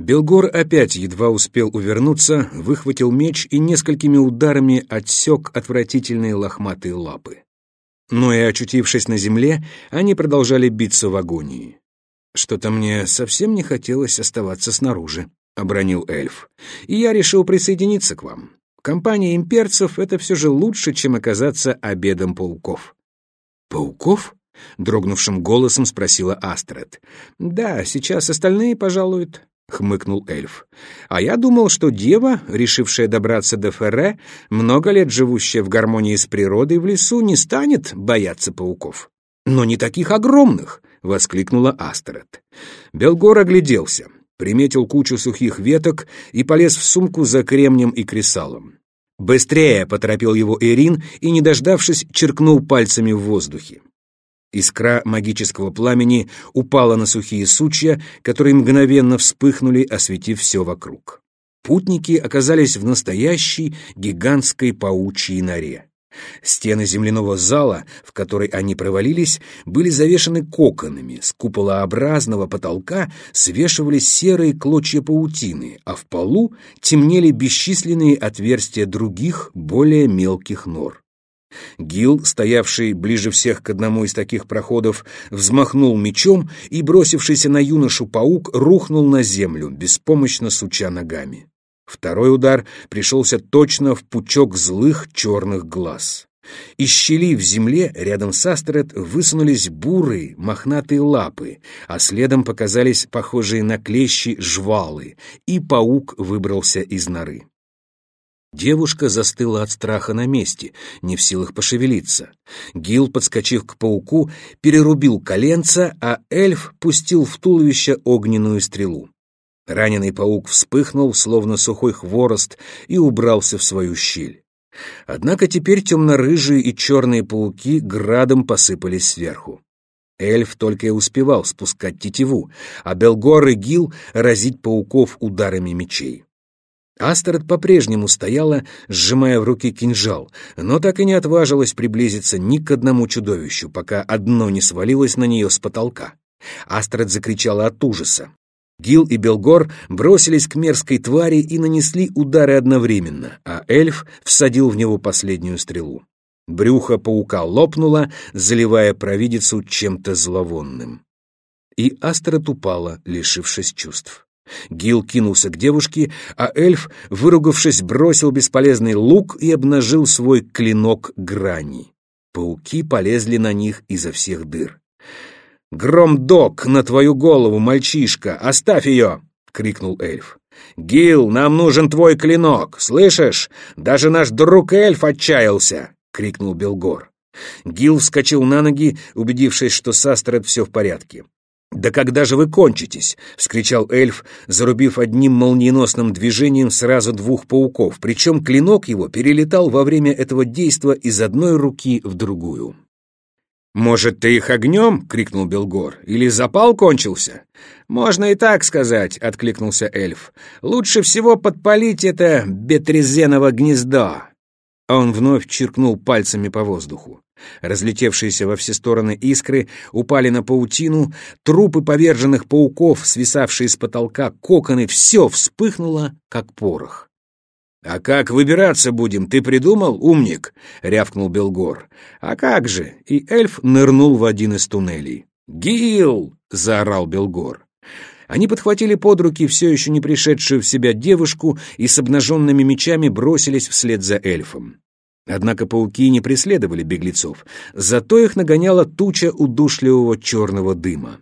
Белгор опять едва успел увернуться, выхватил меч и несколькими ударами отсек отвратительные лохматые лапы. Но и очутившись на земле, они продолжали биться в агонии. «Что-то мне совсем не хотелось оставаться снаружи», — обронил эльф. «И я решил присоединиться к вам. Компания имперцев — это все же лучше, чем оказаться обедом пауков». «Пауков?» — дрогнувшим голосом спросила Астрид. «Да, сейчас остальные пожалуют. — хмыкнул эльф. «А я думал, что дева, решившая добраться до Ферре, много лет живущая в гармонии с природой в лесу, не станет бояться пауков. Но не таких огромных!» — воскликнула Астерет. Белгор огляделся, приметил кучу сухих веток и полез в сумку за кремнем и кресалом. «Быстрее!» — поторопил его Ирин и, не дождавшись, черкнул пальцами в воздухе. Искра магического пламени упала на сухие сучья, которые мгновенно вспыхнули, осветив все вокруг. Путники оказались в настоящей гигантской паучьей норе. Стены земляного зала, в который они провалились, были завешаны коконами, с куполообразного потолка свешивались серые клочья паутины, а в полу темнели бесчисленные отверстия других, более мелких нор. Гил, стоявший ближе всех к одному из таких проходов, взмахнул мечом, и бросившийся на юношу паук рухнул на землю, беспомощно суча ногами. Второй удар пришелся точно в пучок злых черных глаз. Из щели в земле рядом с Астерет высунулись бурые, мохнатые лапы, а следом показались похожие на клещи жвалы, и паук выбрался из норы. Девушка застыла от страха на месте, не в силах пошевелиться. Гил, подскочив к пауку, перерубил коленца, а эльф пустил в туловище огненную стрелу. Раненый паук вспыхнул, словно сухой хворост, и убрался в свою щель. Однако теперь темно-рыжие и черные пауки градом посыпались сверху. Эльф только и успевал спускать тетиву, а Белгор и Гил разить пауков ударами мечей. Астерд по-прежнему стояла, сжимая в руке кинжал, но так и не отважилась приблизиться ни к одному чудовищу, пока одно не свалилось на нее с потолка. Астрид закричала от ужаса. Гил и Белгор бросились к мерзкой твари и нанесли удары одновременно, а эльф всадил в него последнюю стрелу. Брюхо паука лопнуло, заливая провидицу чем-то зловонным. И Астрид упала, лишившись чувств. Гил кинулся к девушке, а эльф, выругавшись, бросил бесполезный лук и обнажил свой клинок грани. Пауки полезли на них изо всех дыр. «Громдок на твою голову, мальчишка! Оставь ее!» — крикнул эльф. «Гил, нам нужен твой клинок, слышишь? Даже наш друг эльф отчаялся!» — крикнул Белгор. Гил вскочил на ноги, убедившись, что с все в порядке. «Да когда же вы кончитесь?» — вскричал эльф, зарубив одним молниеносным движением сразу двух пауков, причем клинок его перелетал во время этого действа из одной руки в другую. «Может, ты их огнем?» — крикнул Белгор. «Или запал кончился?» «Можно и так сказать», — откликнулся эльф. «Лучше всего подпалить это бетрезеново гнездо». Он вновь чиркнул пальцами по воздуху. Разлетевшиеся во все стороны искры упали на паутину, трупы поверженных пауков, свисавшие с потолка, коконы, все вспыхнуло, как порох. «А как выбираться будем, ты придумал, умник?» — рявкнул Белгор. «А как же?» — и эльф нырнул в один из туннелей. «Гил!» — заорал Белгор. Они подхватили под руки все еще не пришедшую в себя девушку и с обнаженными мечами бросились вслед за эльфом. Однако пауки не преследовали беглецов, зато их нагоняла туча удушливого черного дыма.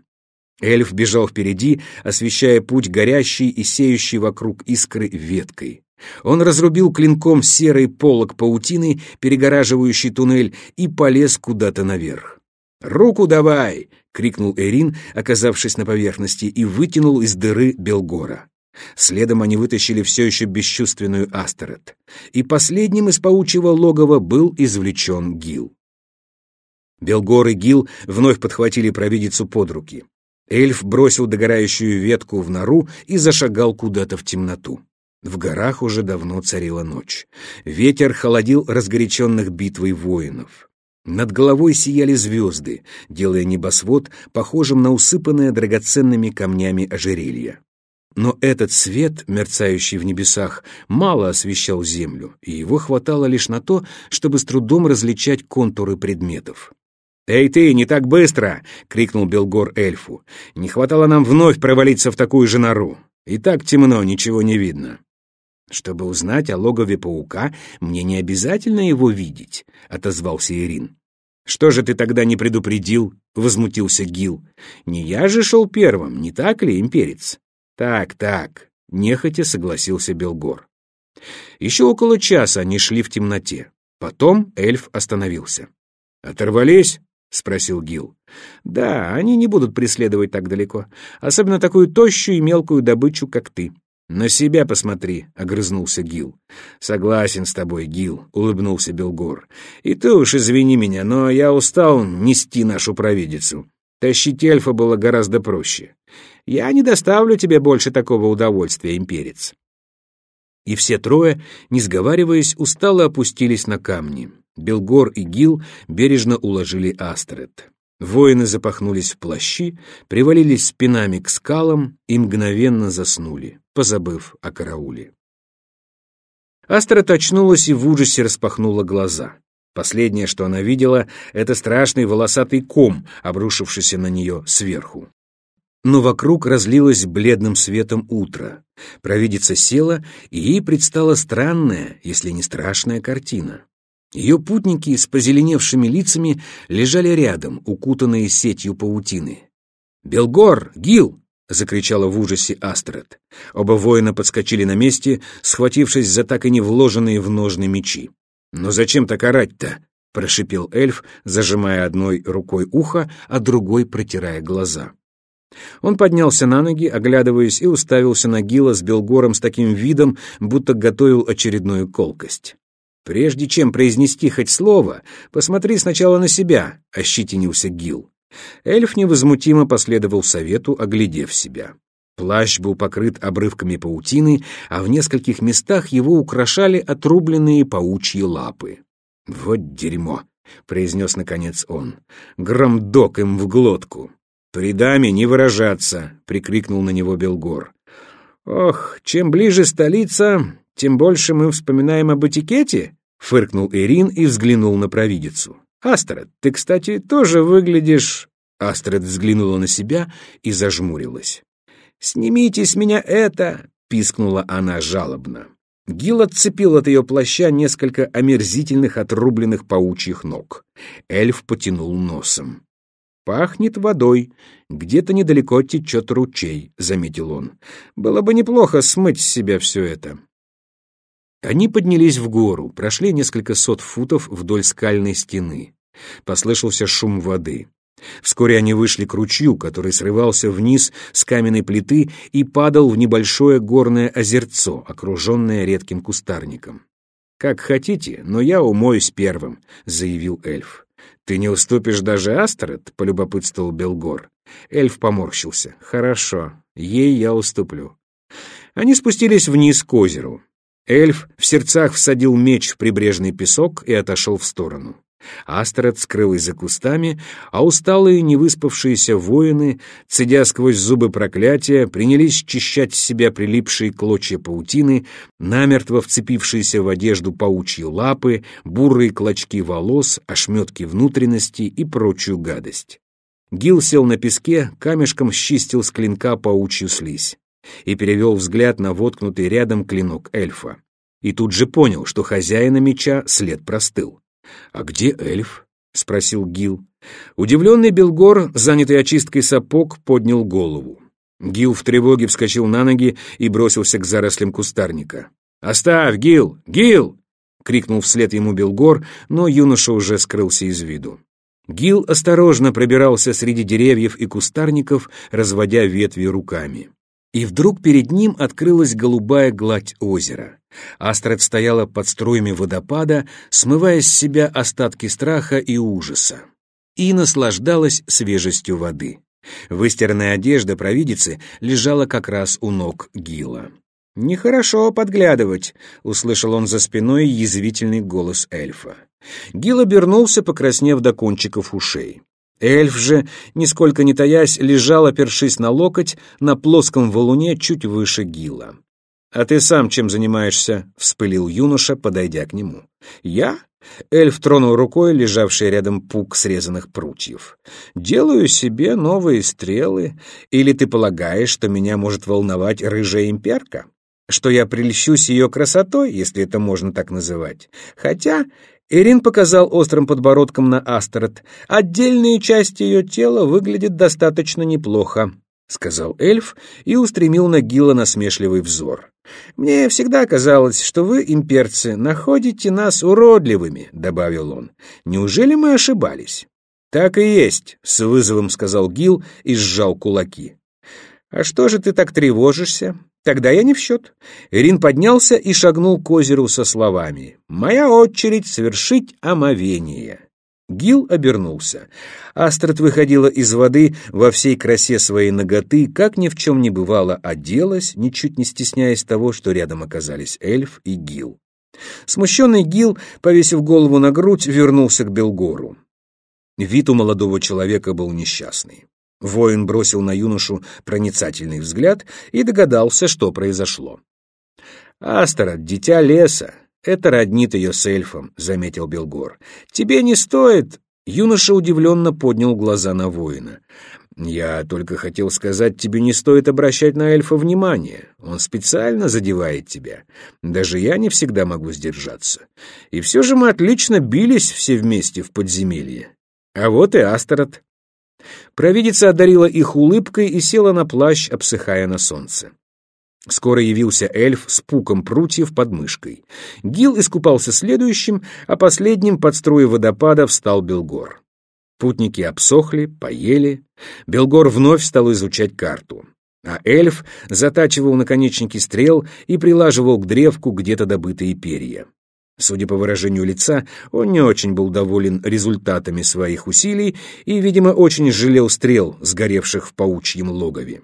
Эльф бежал впереди, освещая путь горящей и сеющей вокруг искры веткой. Он разрубил клинком серый полог паутины, перегораживающий туннель, и полез куда-то наверх. «Руку давай!» — крикнул Эрин, оказавшись на поверхности, и вытянул из дыры Белгора. Следом они вытащили все еще бесчувственную Астерет. И последним из паучьего логова был извлечен Гил. Белгор и Гил вновь подхватили провидицу под руки. Эльф бросил догорающую ветку в нору и зашагал куда-то в темноту. В горах уже давно царила ночь. Ветер холодил разгоряченных битвой воинов. Над головой сияли звезды, делая небосвод похожим на усыпанное драгоценными камнями ожерелье. Но этот свет, мерцающий в небесах, мало освещал землю, и его хватало лишь на то, чтобы с трудом различать контуры предметов. «Эй ты, не так быстро!» — крикнул Белгор эльфу. «Не хватало нам вновь провалиться в такую же нору. И так темно, ничего не видно». «Чтобы узнать о логове паука, мне не обязательно его видеть», — отозвался Ирин. «Что же ты тогда не предупредил?» — возмутился Гил. «Не я же шел первым, не так ли, имперец?» «Так, так», — нехотя согласился Белгор. Еще около часа они шли в темноте. Потом эльф остановился. «Оторвались?» — спросил Гил. «Да, они не будут преследовать так далеко, особенно такую тощую и мелкую добычу, как ты». «На себя посмотри», — огрызнулся Гил. «Согласен с тобой, Гил», — улыбнулся Белгор. «И ты уж извини меня, но я устал нести нашу провидицу. Тащить эльфа было гораздо проще. Я не доставлю тебе больше такого удовольствия, имперец». И все трое, не сговариваясь, устало опустились на камни. Белгор и Гил бережно уложили Астрет. Воины запахнулись в плащи, привалились спинами к скалам и мгновенно заснули, позабыв о карауле. Астрет очнулась и в ужасе распахнула глаза. Последнее, что она видела, это страшный волосатый ком, обрушившийся на нее сверху. Но вокруг разлилось бледным светом утро. Провидица села, и ей предстала странная, если не страшная картина. Ее путники с позеленевшими лицами лежали рядом, укутанные сетью паутины. «Белгор! Гил!» — закричала в ужасе Астрид. Оба воина подскочили на месте, схватившись за так и не вложенные в ножны мечи. «Но зачем так орать-то?» — прошипел эльф, зажимая одной рукой ухо, а другой протирая глаза. Он поднялся на ноги, оглядываясь, и уставился на Гила с Белгором с таким видом, будто готовил очередную колкость. «Прежде чем произнести хоть слово, посмотри сначала на себя», — ощетинился Гил. Эльф невозмутимо последовал совету, оглядев себя. Плащ был покрыт обрывками паутины, а в нескольких местах его украшали отрубленные паучьи лапы. «Вот дерьмо!» — произнес наконец он. «Громдок им в глотку!» «При даме не выражаться!» — прикрикнул на него Белгор. «Ох, чем ближе столица, тем больше мы вспоминаем об этикете?» — фыркнул Ирин и взглянул на провидицу. «Астрид, ты, кстати, тоже выглядишь...» Астрид взглянула на себя и зажмурилась. «Снимите с меня это!» — пискнула она жалобно. Гил отцепил от ее плаща несколько омерзительных отрубленных паучьих ног. Эльф потянул носом. «Пахнет водой. Где-то недалеко течет ручей», — заметил он. «Было бы неплохо смыть с себя все это». Они поднялись в гору, прошли несколько сот футов вдоль скальной стены. Послышался шум воды. Вскоре они вышли к ручью, который срывался вниз с каменной плиты и падал в небольшое горное озерцо, окруженное редким кустарником. «Как хотите, но я умоюсь первым», — заявил эльф. «Ты не уступишь даже Астрид?» — полюбопытствовал Белгор. Эльф поморщился. «Хорошо, ей я уступлю». Они спустились вниз к озеру. Эльф в сердцах всадил меч в прибрежный песок и отошел в сторону. Астерет скрылась за кустами, а усталые, невыспавшиеся воины, цедя сквозь зубы проклятия, принялись чищать с себя прилипшие клочья паутины, намертво вцепившиеся в одежду паучьи лапы, бурые клочки волос, ошметки внутренности и прочую гадость. Гил сел на песке, камешком счистил с клинка паучью слизь и перевел взгляд на воткнутый рядом клинок эльфа. И тут же понял, что хозяина меча след простыл. «А где эльф?» — спросил Гил. Удивленный Белгор, занятый очисткой сапог, поднял голову. Гил в тревоге вскочил на ноги и бросился к зарослям кустарника. «Оставь, Гил! Гил!» — крикнул вслед ему Белгор, но юноша уже скрылся из виду. Гил осторожно пробирался среди деревьев и кустарников, разводя ветви руками. И вдруг перед ним открылась голубая гладь озера. Астрид стояла под струями водопада, смывая с себя остатки страха и ужаса, и наслаждалась свежестью воды. Выстиранная одежда провидицы лежала как раз у ног Гила. «Нехорошо подглядывать», — услышал он за спиной язвительный голос эльфа. Гил обернулся, покраснев до кончиков ушей. Эльф же, нисколько не таясь, лежал, опершись на локоть, на плоском валуне чуть выше гила. «А ты сам чем занимаешься?» — вспылил юноша, подойдя к нему. «Я?» — эльф тронул рукой лежавший рядом пук срезанных прутьев. «Делаю себе новые стрелы. Или ты полагаешь, что меня может волновать рыжая имперка? Что я прельщусь ее красотой, если это можно так называть? Хотя Ирин показал острым подбородком на Астерот. «Отдельные части ее тела выглядят достаточно неплохо», — сказал эльф и устремил на Гила насмешливый взор. «Мне всегда казалось, что вы, имперцы, находите нас уродливыми», — добавил он. «Неужели мы ошибались?» «Так и есть», — с вызовом сказал Гил и сжал кулаки. «А что же ты так тревожишься? Тогда я не в счет». Рин поднялся и шагнул к озеру со словами «Моя очередь совершить омовение». Гил обернулся. Астрид выходила из воды во всей красе своей ноготы, как ни в чем не бывало, оделась, ничуть не стесняясь того, что рядом оказались эльф и Гил. Смущенный Гил, повесив голову на грудь, вернулся к Белгору. Вид у молодого человека был несчастный. Воин бросил на юношу проницательный взгляд и догадался, что произошло. «Астарот, дитя леса, это роднит ее с эльфом», — заметил Белгор. «Тебе не стоит...» Юноша удивленно поднял глаза на воина. «Я только хотел сказать, тебе не стоит обращать на эльфа внимание. Он специально задевает тебя. Даже я не всегда могу сдержаться. И все же мы отлично бились все вместе в подземелье. А вот и Астарот. Провидица одарила их улыбкой и села на плащ, обсыхая на солнце. Скоро явился эльф с пуком прутьев под мышкой. Гил искупался следующим, а последним под струей водопада встал Белгор. Путники обсохли, поели. Белгор вновь стал изучать карту. А эльф затачивал наконечники стрел и прилаживал к древку где-то добытые перья. Судя по выражению лица, он не очень был доволен результатами своих усилий и, видимо, очень жалел стрел, сгоревших в паучьем логове.